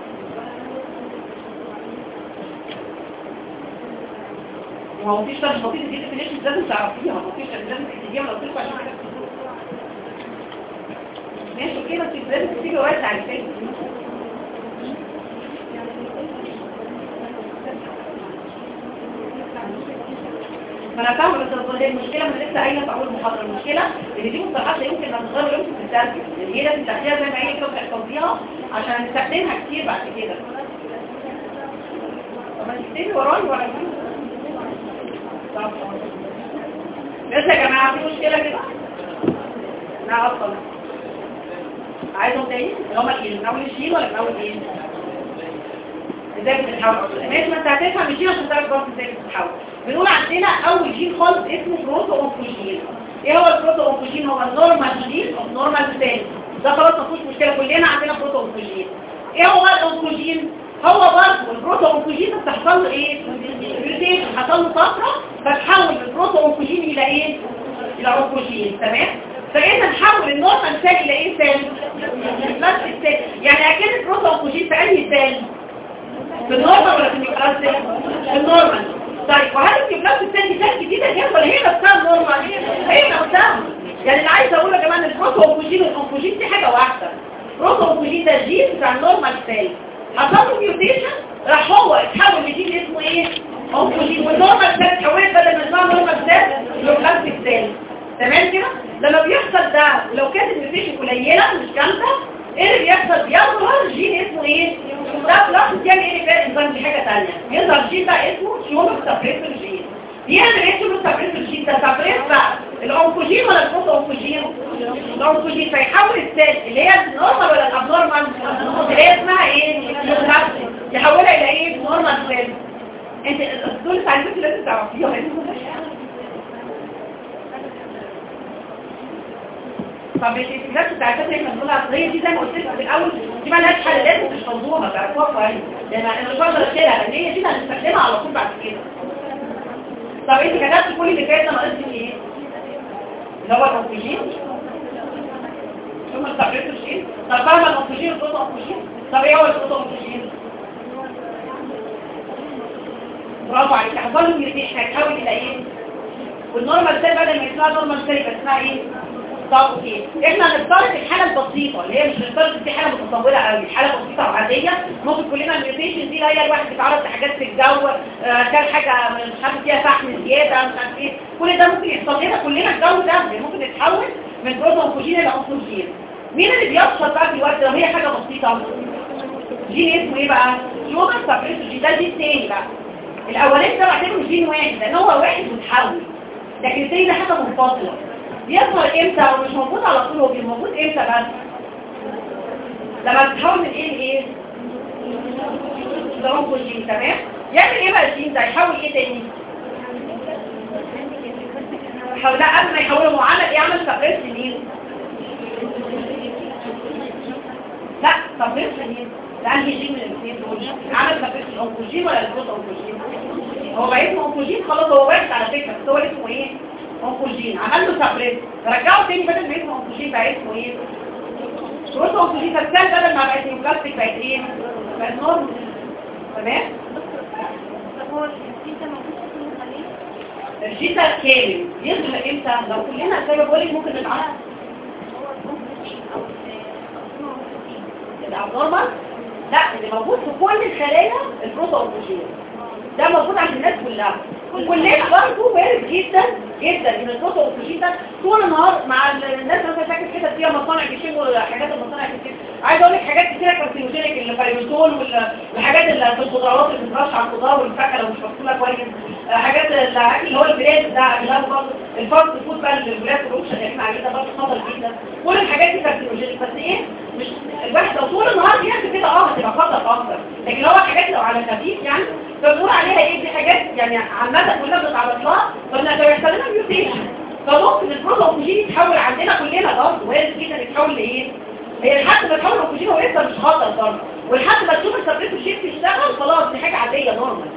ما هو مفيش طرش بسيط دي ديفينيشن لازم تعرفيها. مفيش لازم تكتبيها قلت لكم عشان كده ماشي أوكي بس لازم تكتبي ورقه على الفيس ما أنا فاهمة بس المشكلة من لسه قايله في اول المحاضرة. المشكلة إن دي مصطلحات لا يمكن ان تتغير يمكن تترجم اللي هي لازم تاخديها زي ما هي كده تحفظيها عشان نستخدمها كتير بعد كده. طب ما تكتبي وراي ولا لسه يا جماعة في مشكلة كده؟ لا أصلا. عايزهم تاني؟ اللي هم إيه من أول الشيل ولا من أول إيه إزاي بتتحول؟ ماشي ما انت هتفهم الجين عشان تعرف برضه إزاي بتتحول. بنقول عندنا أول جين خالص اسمه proto-oncogene إيه هو ال proto-oncogene هو ال normal gene أو normal cell ده خلاص ما فيهوش مشكلة كلنا عندنا proto-oncogene إيه هو ال oncogene هو برضه ال proto-oncogene بس حصل له إيه؟ mutation. حصل له طفره فتحول ال proto-oncogene إلى إيه؟ إلى oncogene تمام؟ فاذا نحول ال normal cell إلى إيه؟ cell. نفس ال cell يعني أكيد ال proto-oncogene في أنهي cell؟ في ال normal ولا في ال neoplastic في ال normal. طيب وهل ال neoplastic الثاني cell جديدة؟ جت ولا هي نفسها ال normal؟ هي نفسها. يعني اللي عايز أقوله يا جماعة إن ال proto-oncogene وال oncogene دي حاجة واحدة. ال proto-oncogene ده جين بتاع ال normal cell حصل له mutation راح هو اتحول لجين اسمه إيه؟ oncogene وال normal cell اتحولت بدل ما اسمها normal cell neoplastic cell تمام كده؟ لما بيحصل ده ولو كانت ال mutation قليلة مش جامدة إيه اللي بيحصل؟ بيظهر جين اسمه إيه؟ ده plus يعني إيه بقى دي حاجة ثانية يظهر جين بقى اسمه tumor suppressor gene. بيعمل إيه tumor suppressor gene ده suppress بقى؟ ال oncogene ولا ال proto-oncogene ال oncogene فيحول ال cell اللي هي ال normal ولا ال abnormal؟ اللي اسمها إيه؟ يحولها إلى إيه؟ normal cell انت دول التعليمات اللي لازم تعرفيها طب الاتجاهات بتاعت اللي إحنا بنقولها هي دي زي ما قلت لكم في الأول دي ما لهاش حل لازم تحفظوها تعرفوها كويس. لأن مش هقدر أشيلها لأن هي دي هنستخدمها على طول بعد كده. طب انت كتبت كل اللي فات ده ناقص إيه؟ اللي هو الاكسجين ثم استقريت الشيء. طب فاهمه الاكسجين والصوت الاكسجين طب إيه هو الصوت الاكسجين برافو عليك ميوتيشن هيتحول إلى إيه وال normal cell بدل ما يسمها normal cell اسمها إيه؟ okay إحنا هنفترض الحالة البسيطة اللي هي مش هنفترض دي حالة متطوره قوي حالة بسيطة وعادية. ممكن كلنا ال mutation دي هي الواحد بيتعرض لحاجات في الجو آه كان حاجة مش عارف فيها فحم زيادة مش عارف إيه. كل ده ممكن يحصل لنا كلنا الجو ده ممكن يتحول من proto-oncogene إلى oncogene مين اللي بيحصل بقى في الوقت ده؟ هي حاجة بسيطة جين اسمه إيه بقى؟ tumor suppressor gene ده الجين الثاني بقى. الأولاني ده بعتبره جين واحد لأن هو واحد متحول. لكن الثاني ده حاجة منفصلة. بيظهر إمتى ومش موجود على طول هو موجود إمتى بس لما بتحول من إيه لايه proto-oncogene تمام يعمل إيه بقى الجين ده يحول إيه تاني لا قبل ما يحوله معامل يعمل suppress لمين لا سبريس لمين الانهي جين من الاثنين دول عمل تفريق الانكوجين ولا البروت انكوجين هو بقى اسمه انكوجين خلاص هو واحد على فكره بس هو اسمه إيه انكوجين عمل له تفريق رجعه تاني بدل ما اسمه انكوجين بقى اسمه إيه؟ بروت انكوجين فالسال بدل ما بقت نيوبلاستيك بقت إيه؟ بقت نورمال. تمام؟ الجيتا كامل يظهر إمتى؟ لو كلنا زي ما بقول ممكن نتعرف ال abnormal لا اللي موجود في كل الخلايا ال proto-oncogene ده موجود عند الناس كلها. كلنا برضه وارد جدا جدا. إن ال proto-oncogene ده طول النهار مع الناس مثلا فاكر كده فيها مصانع بيشيلوا حاجات المصانع كتير. عايز أقول لك حاجات كتيرة carcinogenic ال aerosol والحاجات اللي في الخضروات اللي بترش على الخضار والفاكهة لو مش مغسوله كويس. حاجات اللي هو البلاد ده اللي هو برضه ال fast food بقى اللي الولاد كلهم شغالين عليه ده برضه خطر جدا. كل الحاجات دي carcinogenic بس إيه؟ مش الواحد لو طول النهار بيعمل كده آه هتبقى خطر أكتر. لكن هو حاجات لو على خفيف يعني فبنقول عليها إيه؟ دي حاجات يعني عامة كلنا بنتعرض لها فبنقدر يحصل لنا mutation فممكن ال proto-oncogene يتحول عندنا كلنا برضه. وارد جدا يتحول لإيه؟ هي لحد ما تحول الأكسجين هو مش خطر برضه. ولحد ما تشوف ال suppressor gene يشتغل خلاص دي حاجة عادية normal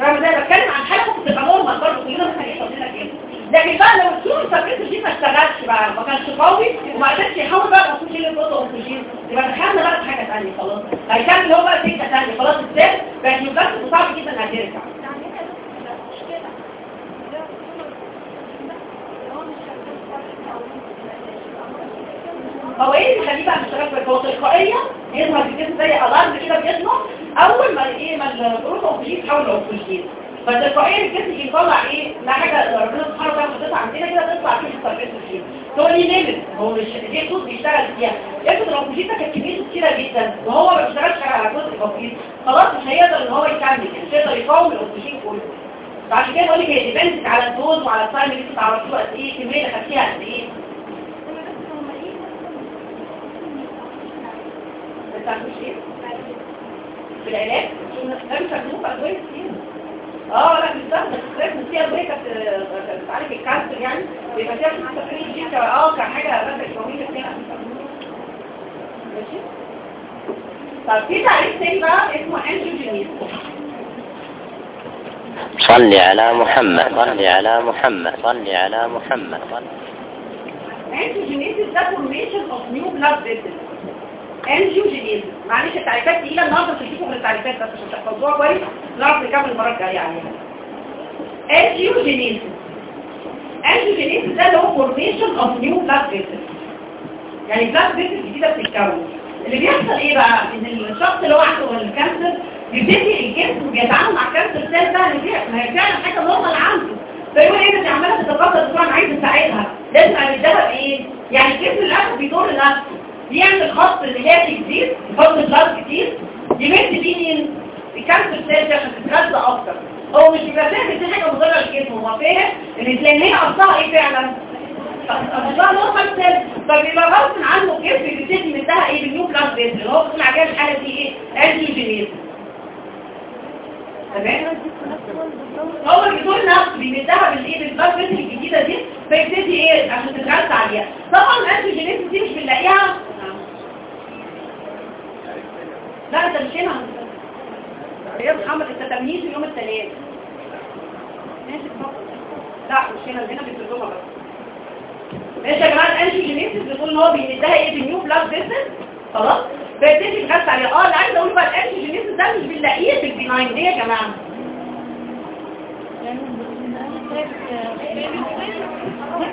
فاهم إزاي بتكلم عن حاجة ممكن تبقى normal برضه. كلنا ممكن يحصل لنا كده. لكن بقى لو تشوف ال suppressor gene ما اشتغلش بقى؟ ما كانش قوي وما قدرش يحول بقى ال oncogene ل proto-oncogene يبقى دخلنا بقى في حاجة ثانية خلاص. هيكمل هو بقى سكة ثانية خلاص ال cell بقت يبقى صعب جدا إنها ترجع. هو إيه اللي يخليه بقى مشتغل في هو تلقائيا يظهر في الجسم زي alarm كده بيطلع أول ما إيه ما ال proto-oncogene يتحول ل oncogene فتلقائيا الجسم بيطلع إيه؟ لا حاجة ربنا سبحانه وتعالى حطيتها عندنا كده تطلع فيه ال suppressor oncogene تقول لي limit هو مش دي صوت بيشتغل فيها. افرض الاكسجين ده كانت كميته كتيرة جدا. وهو ما بيشتغلش على جزء بسيط. خلاص مش هيقدر إن هو يكمل. يعني مش هيقدر يقاوم الاكسجين كله. فعشان كده بقول لك هي depend على ال dose وعلى ال time اللي انت تعرفيه قد إيه الكميه اللي خدتيها قد إيه؟ في العلاج؟ لا مش ادوية كتير آه لا مش لازم فيها كانت بتعالج ال cancer يعني فيها آه كان ماشي؟ طب في تعريف تاني بقى اسمه انجيوجينيز صل على محمد صل على محمد صل على محمد. angiogenesis ده formation of new blood vessels angiogenesis معلش التعريفات تقيلة. النهارده مش هديكم التعريفات بس عشان تحفظوها كويس. نعرف نكمل المرة الجاية عليها angiogenesis angiogenesis ده اللي هو formation of new blood vessels يعني blood vessels جديدة بتتكون. اللي بيحصل إيه بقى؟ إن الشخص اللي هو عنده ال cancer بيبتدي الجسم بيتعامل مع ال cancer cell ده ان ما هي فعلا حاجة normal عنده. فيقول إيه؟ ده عماله تتكتر بسرعة أنا عايز أساعدها. لازم امدها بايه يعني الجسم الآخر بيضر نفسه بيعمل خط هي كتير يحط blood كتير. يمد بيه ال cancer cell عشان تتغذى أكتر. هو مش بيبقى فاهم دي حاجة مضرة للجسم هو فاهم إن لأن اصلها إيه فعلا؟ اصلها normal cell فبيبقى غصب عنه الجسم بيبتدي يمدها إيه؟ بال new blood اللي هو بيقول عليها الحاله دي إيه. angiogenesis تمام؟ هو بيقول نفسه بيمدها بالإيه؟ vessel الجديدة دي فيبتدي إيه؟ عشان تتغذى عليها. طبعا ال angiogenesis دي مش بنلاقيها. لا انت مش هنا. يا محمد انت تمهيد يوم الثلاث ماشي اتفضل. لا مش هنا هنا بالترجمه بس. ماشي يا جماعة ال angiogenesis بيقول إن هو بيمدها إيه؟ بال new blood vessel خلاص. فيبتدي يتغذى عليها آه اللي عايز أقول بقى ال angiogenesis ده مش بنلاقيه في ال benign. دي يا جماعة؟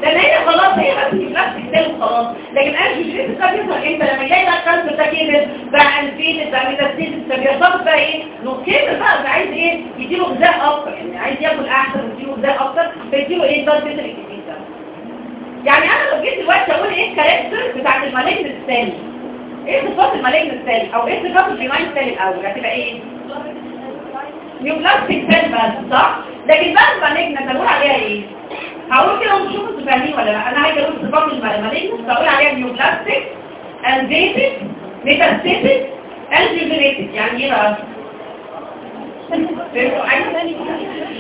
ده هي خلاص هي بس نفس السيل خلاص لكن انتيجينيز ده بيظهر إمتى؟ لما يلاقي بقى الكانسر ده كبر بقى الفيل بقى ميتاستيز ده بيرتبط بقى إيه؟ انه كبر بقى ده عايز إيه؟ يديله غذاء أكتر. يعني عايز ياكل أحسن ويديله غذاء أكتر. فيديله إيه؟ ده الجديد ده. يعني أنا لو جيت دلوقتي أقول إيه؟ الكاركتر بتاعت المالجن الثاني. إيه صفات المالجن الثاني أو إيه صفات الجناين الثاني الأول هتبقى إيه؟ نيوبلاستيك سيل بس صح؟ لكن بقى ال malignant هنقول عليها إيه؟ هقول كده ونشوف أنتوا فاهمين ولا لا. أنا عايزة أقول صفات ال malignant هقول عليها neoplastic invasive metastatic angiogenic يعني إيه بقى؟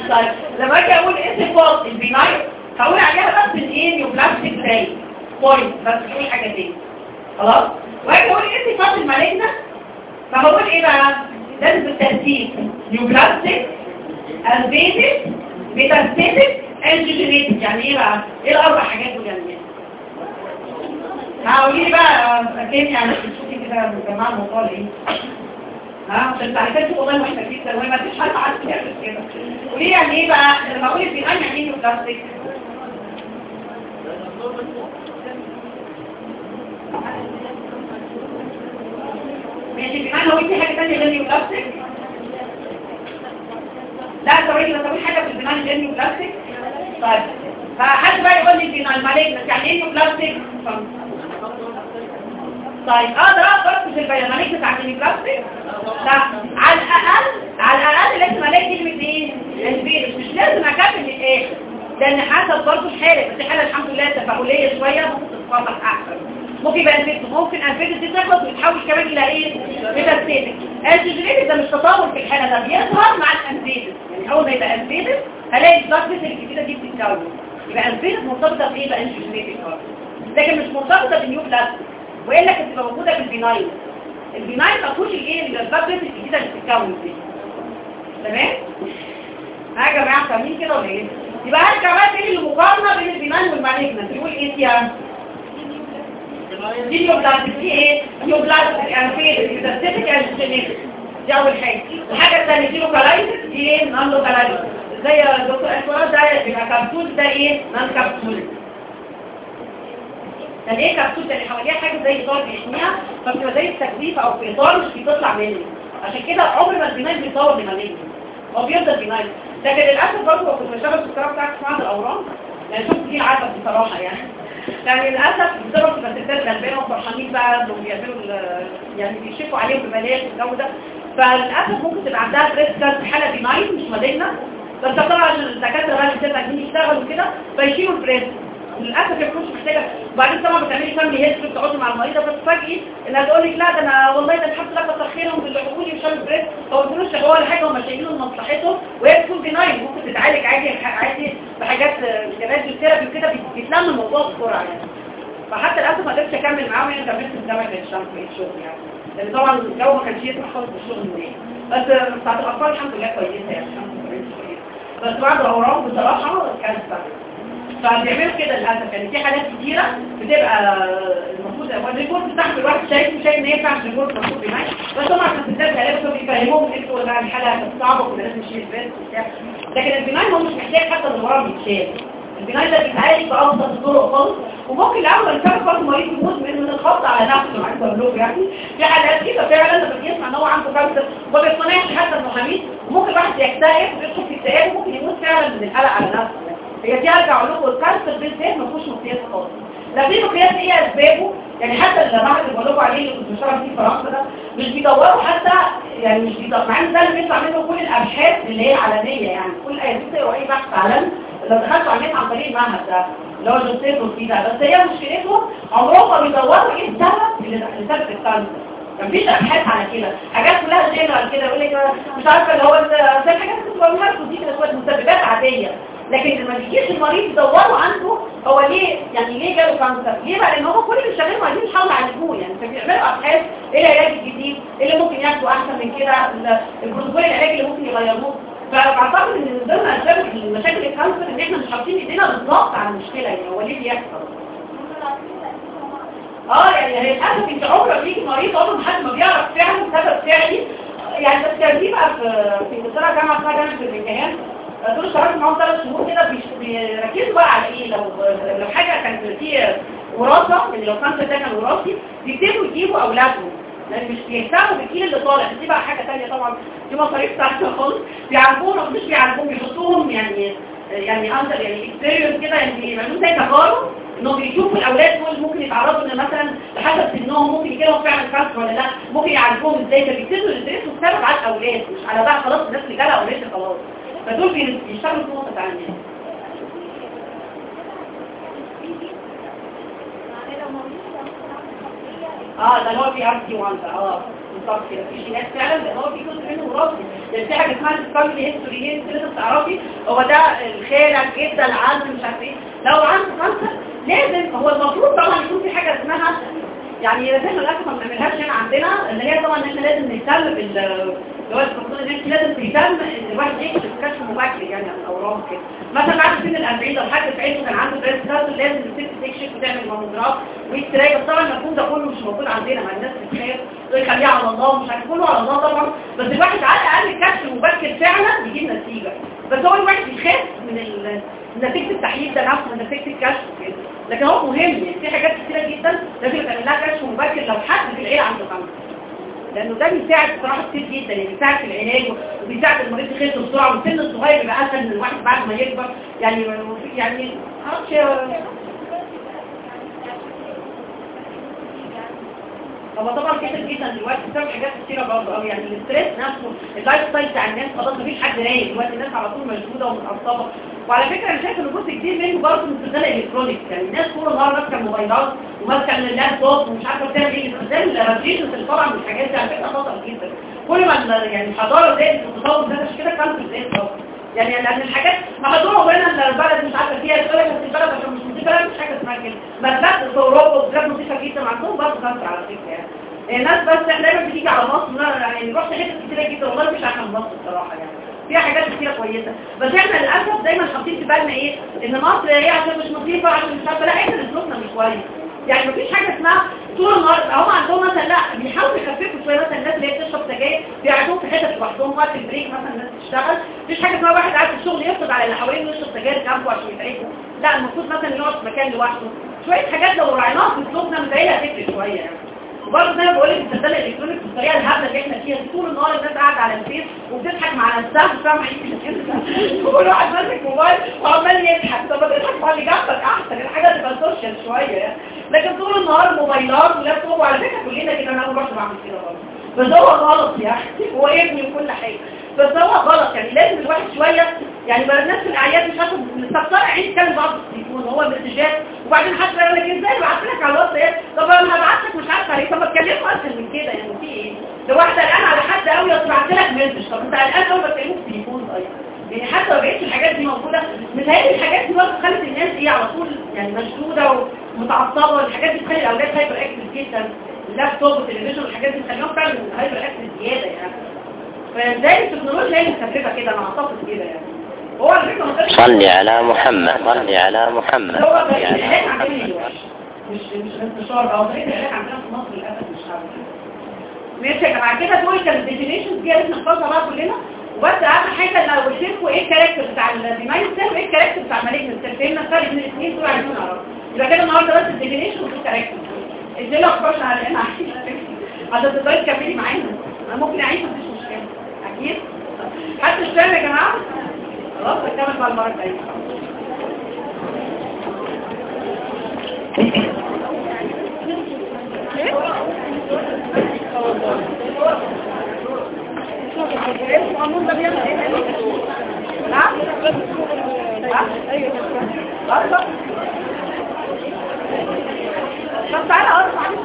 طيب لما أجي أقول إيه صفات ال benign هقول عليها بس الإيه؟ neoplastic cell point بس مش حاجة تاني. خلاص؟ واجي إيه صفات ال malignant فبقول إيه بقى؟ لازم بالترتيب. نيوبلاستيك البيتك ميتاستيتك انجيجينيتك يعني إيه بقى؟ إيه الأربع حاجات دول يعني؟ هقولي لي بقى فين يعني شوفي كده جماعة الموضوع إيه ها؟ عشان تعرفين والله وإحنا جدا وما فيش حد عارف يعمل كده. وليه يعني إيه بقى؟ لما أقول البناء يعني إيه نيوبلاستيك ماشي. البناء لو في حاجة ثانية غير نيوبلاستيك لا ثواني بس أقول حاجة في البناء غير نيوبلاستيك طيب. فحد بقى يقول لي البناء المالجنس يعني إيه نيوبلاستيك طيب. أقدر أقدر في البيانات بتاعت البلاستيك لا. على الأقل على الأقل لازم الاقي كلمة إيه؟ الفيروس مش لازم اكمل للاخر لأن حسب برضه الحالة. بس الحالة الحمد لله تفاعلية شوية ممكن تتفرق أحسن. ممكن يبقى invasive ممكن invasive دي تخلص وتتحول كمان إلى إيه؟ metastatic ال angiogenic ده مش تطور في الحالة ده بيظهر مع ال invasive يعني أول ما يبقى invasive هلاقي ال blood الجديده دي بتتكون. يبقى invasive مرتبطة بإيه بقى؟ الجينيتك لكن مش مرتبطة بال neoplastic والا كانت تبقى موجودة في ال benign ما فيهوش الايه ال blood الجديده اللي بتتكون دي. تمام؟ ها يا جماعة فاهمين كده ولا إيه؟ يبقى هرجع بقى تاني للمقارنه بين ال benign وال malignant يقول إيه؟ فيها دي نيوبلاستيك دي إيه فين بتستيك الجينيتك دي اول حاجة الحاجة الثانية دي لوكالايزد دي إيه نون لوكالايزد زي الدكتور اسوار ده بيبقى كبسول ده إيه نون كبسول يعني إيه كبسولة اللي حواليها حاجة زي اطار بيحميها فبتبقى زي التكليف أو في اطار مش بيطلع منه عشان كده عمر ما البناين بيطور بمالين هو بيفضل بناين لكن للأسف برضه كنت بشتغل في الدكتوراه بتاعت بعض الأورام. يعني شفت دي العادة بصراحة يعني. يعني للأسف بسبب الستات غلبانه وفرحانين بقى انهم بيعملوا يعني بيشفوا عليهم ببلاش والجو ده. فللأسف ممكن تبقى عندها breast cancer حالة benign مش malignant بس طبعا عشان الدكاترة بقى اللي عايزين يشتغلوا كده فيشيلوا ال breast للأسف يا مش محتاجة. وبعدين طبعا بتعملي family history بتقعدي مع المريضة فتفاجئي انها تقول لك لا ده أنا والله ده الحمد لله كتر خيرهم باللي حقولي وشال ال breast هو الفلوس هو ولا حاجة هم شايلينه لمصلحته وهي تكون benign ممكن تتعالج عادي عادي بحاجات drug therapy وكده بيتلم الموضوع بسرعة يعني. فحتى للأسف ما قدرتش أكمل معاهم يعني كملت الشمس في الشغل يعني. لأن طبعا الجو ما كانش يسمح خالص بالشغل منين بس بتاعت الأطفال الحمد لله كويسة يعني بس بعد الاورام بصراحة كانت فبيعملوا كده للأسف. يعني في حالات كتيرة بتبقى المفروض هو ال report بتاعهم الواحد شايف شايف إن هي فعلا ال report المفروض بيمشي بس هم عشان الستات غالبا بيفهموهم أنتوا الحاله كانت صعبه وكنا لازم نشيل ال breast وبتاع. لكن ال benign هو مش محتاج حتى الورم يتشال. ال benign ده بيتعالج بأبسط الطرق خالص. وممكن الأول كان برضه مريض يموت من الخبط على نفسه أقول لكم يعني. في حالات كده فعلا لما بيسمع إن هو عنده cancer ما بيقتنعش حتى انه حميد وممكن واحد يكتئب ويدخل في اكتئاب وممكن يموت فعلا من القلق على نفسه. هي دي أرجع أقول لكم ال cancer بالذات ما فيهوش مقياس خالص. لا في مقياس إيه أسبابه يعني حتى اللي اللي بقول لكم عليه اللي كنت بشتغل فيه في فرنسا ده مش بيدوروا حتى يعني مش بيدوروا مع إن ده اللي بيطلع منه كل الابحاث اللي هي علنيه يعني كل أي أو اي بحث عالمي لو دخلتوا النت عن طريق المعهد ده اللي هو جوزيف روسي ده. بس هي مشكلتهم عمرهم ما بيدوروا إيه السبب اللي سبب ال cancer مفيش ابحاث على كده. حاجات كلها جنرال كده يقول لك مش عارفة اللي هو كنت بقولها لكم دي كده مسببات عادية. لكن لما بيجيش المريض يدوروا عنده هو ليه؟ يعني ليه جاله cancer؟ ليه بقى؟ لأن هم كل اللي شغالين عايزين يحاولوا يعالجوه. يعني فبيعملوا أبحاث إيه العلاج الجديد؟ إيه اللي ممكن ياخده أحسن من كده؟ البروتوكول العلاجي اللي ممكن يغيروه. فاعتقد إن من ضمن أسباب المشاكل ال cancer إن إحنا مش حاطين إيدينا بالظبط على المشكلة. يعني هو ليه بيحصل؟ آه يعني للأسف أنت عمرك بيجي مريض عمره حد ما بيعرف فعلا سبب فعلي. يعني بس كان في بقى في انجلترا جامعة اسمها جامعه دول اشتغلت معاهم ثلاث شهور كده بيركزوا بقى على إيه؟ لو لو حاجة كانت في وراثة يعني لو كانت ده كان وراثي بيبتدوا يجيبوا أولادهم. لأن مش بيهتموا بالجيل اللي طالع. دي بقى حاجة ثانية طبعا. دي مصاريف ثانية خالص. بيعالجوهم مش بيعالجوهم بيحطوهم يعني يعني under يعني experience كده يعني بيعملوا زي تجارب إنهم بيشوفوا الأولاد دول ممكن يتعرضوا إن مثلا لحسب سنهم ممكن يجي لهم فعلا cancer ولا لأ. ممكن يعالجوهم إزاي؟ فبيبتدوا يدرسوا السبب على الأولاد مش على بقى خلاص الناس اللي جالها أولاد خلاص. فدول بيشتغلوا في نقطه ثانية آه ده اللي هو في ار سي 1 ده آه بالظبط كده. في جينات فعلا ده هو في جزء منه وراثي. يعني في اسمها ال family لازم هو ده الخاله الجده العم مش عارف إيه. لو عنده cancer لازم هو المفروض طبعا يكون في حاجة اسمها يعني إحنا للأسف ما بنعملهاش هنا عندنا اللي هي طبعا إحنا لازم نهتم بال لازم تهتم إن الواحد يعني مثلا بعد سن ال 40 لو حد في عيلته كان عنده breast cancer لازم الست تكشف وتعمل mammograph بس طبعا المفهوم ده كله مش موجود عندنا ما الناس بتخاف. تقول على الله مش عارف كله على الله طبعا. بس الواحد على الأقل كشف مبكر فعلا بيجيب نتيجة. بس هو الواحد بيخاف من. نتيجة التحليل ده نفسه من نتيجة الكشف كده لكن هو مهم يعني في حاجات كتيرة جدا لازم تعمل لها كشف مبكر لو حد في العيلة عنده كانسر لأنه ده بيساعد بصراحه كتير جدا يعني بيساعد في العلاج وبيساعد المريض يخف بسرعة والسن الصغير بيبقى أسهل من الواحد بعد ما يكبر. يعني يعني معرفش هو طبعا كتير جدا دلوقتي بسبب حاجات كتيرة برضه قوي يعني ال stress نفسه ال life style بتاع الناس خلاص مفيش حد رايق دلوقتي الناس على طول مشدودة ومتعصبة. وعلى فكرة أنا شايف إن جزء كبير منه برضه من استخدام ال electronic يعني الناس طول النهار ماسكة الموبايلات وماسكة اللابتوب ومش عارفة بتعمل إيه. استخدام ال radiations اللي طالعه من الحاجات دي. على فكرة خطر جدا. كل ما يعني الحضارة زادت والتطور زاد عشان كده cancer زاد يعني لأن الحاجات محظوره هنا البلد مش عارفة فيها. تقول لك بس البلد عشان مش لا مش حاجة اسمها كده. بلد في أوروبا وبلاد نظيفه جدا عندهم برضه cancer على فكرة يعني. الناس بس دايما بتيجي على مصر يعني رحت حتت كتيرة جدا. والله مش عشان مصر الصراحه يعني. فيها حاجات كتيرة كويسة. بس إحنا للأسف دايما حاطين في بالنا إيه؟ إن مصر هي عشان مش نظيفه عشان مش عارفة. لا إحنا اسلوبنا مش كويس. يعني مفيش حاجة اسمها طول النهار. هم عندهم مثلا لا بيحاولوا يخففوا شوية. مثلا الناس اللي هي بتشرب سجاير بيقعدوهم في حتت لوحدهم وقت ال break مثلا الناس تشتغل. مفيش حاجة اسمها واحد قاعد في الشغل يفرض على اللي حواليه يشرب سجاير جنبه عشان يتعبه. لا المفروض مثلا يقعد في مكان لوحده. شوية حاجات لو راعيناها في اسلوبنا متهيألي هتفرق شوية يعني. وبرضه زي ما بقول لك استخدام ال electronic بالطريقة الهبلة اللي إحنا فيها طول النهار الناس قاعدة على ال Face وبتضحك مع نفسها فاهمة؟ وكل واحد ماسك موبايل وعمال يضحك. طب ما تضحك مع اللي جنبك أحسن. الحاجة تبقى social شوية. يعني لكن طول النهار موبايلات ولابتوب وعلى فكرة كلنا كده أنا أول برضه بعمل كده برضه. بس هو غلط يعني. هو ابني وكل حاجة. بس هو غلط. يعني لازم الواحد شوية يعني بقى الناس في الأعياد مش عارفة مستكتره عين كان بعض التليفون هو مسجات وبعدين حد يقول لك إزاي؟ بعت لك على الواتس. إيه طب أنا هبعت لك مش عارفة عليه. طب ما اسهل من كده. يعني في إيه؟ لو واحدة قلقان على حد قوي بعت لك مسج طب أنت قلقان قوي ما تكلمه في التليفون. طيب. يعني حتى لو بقيت الحاجات دي موجودة متهيألي الحاجات دي برضه خلت الناس إيه على طول يعني مشدودة ومتعصبة. الحاجات دي بتخلي الأولاد hyperactive جدا. اللابتوب والتلفزيون الحاجات دي بتخليهم فعلا hyperactive زيادة يعني. فازاي التكنولوجيا هي مسببه كده أنا اعتقد كده يعني هو على فكره ما صل على محمد صل على محمد هو مش مش انتشار أو طريقه العلاج عندنا في مصر للاسف مش عارفه ماشي يا جماعة كده دول كانوا ال definitions دي اللي نحفظها بقى كلنا وبس اهم حاجة ان قلت لكم إيه ال character بتاع ال benign cell وايه ال character بتاع ال malignant cell فهمنا الفرق بين الاثنين دول عايزين نعرف يبقى كده النهارده بس الديفينيشن والكاركتر إزاي لو اخبرنا على أنا عشان تقدري تكملي معانا أنا ممكن اعيش أكيد حد فاهم يا جماعة؟ خلاص نكمل بقى المرة الجاية. نعم أيوه. طب تعالى اقرا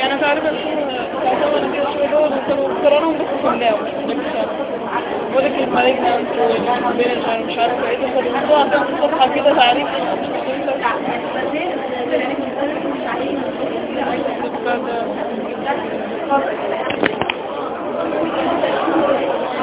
يعني تقريبا كررهم بس في الله ولك الملكنا بين الشعر مش عارف إيه بس الموضوع ده صفحة كده تعريف Thank you.